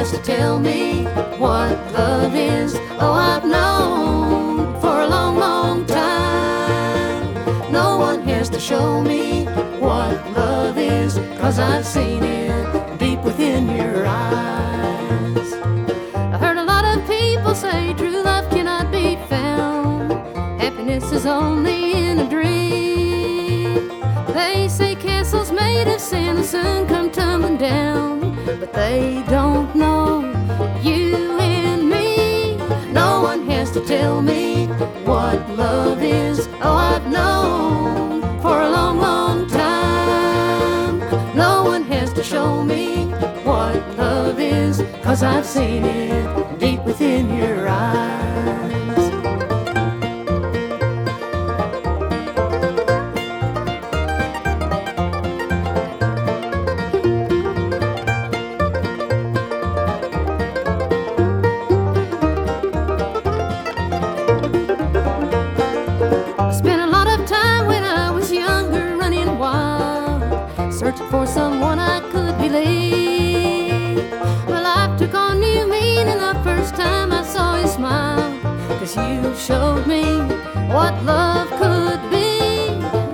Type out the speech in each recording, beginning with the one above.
has to tell me what love is. Oh, I've known for a long, long time. No one has to show me what love is, cause I've seen it deep within your eyes. I heard a lot of people say true love cannot be found, happiness is only in a dream. They say castles made of sand will soon come tumbling down but they don't know. Tell me what love is. Oh, I've known for a long, long time. No one has to show me what love is, cause I've seen it someone I could believe. My life took on new meaning the first time I saw you smile, cause you showed me what love could be.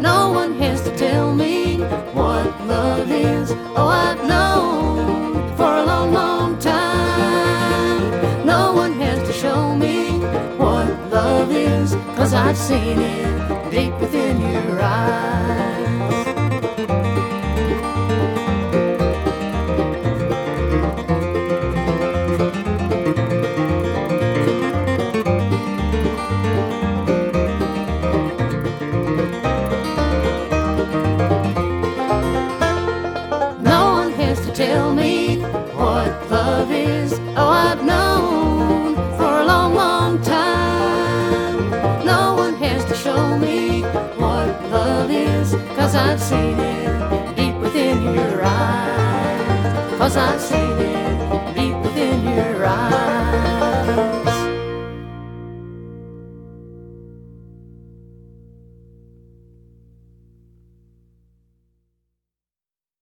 No one has to tell me what love is. Oh, I've known for a long, long time. No one has to show me what love is, cause I've seen it deep within your eyes. Tell me what love is. Oh, I've known for a long, long time. No one has to show me what love is, cause I've seen it deep within your eyes. Cause I've seen it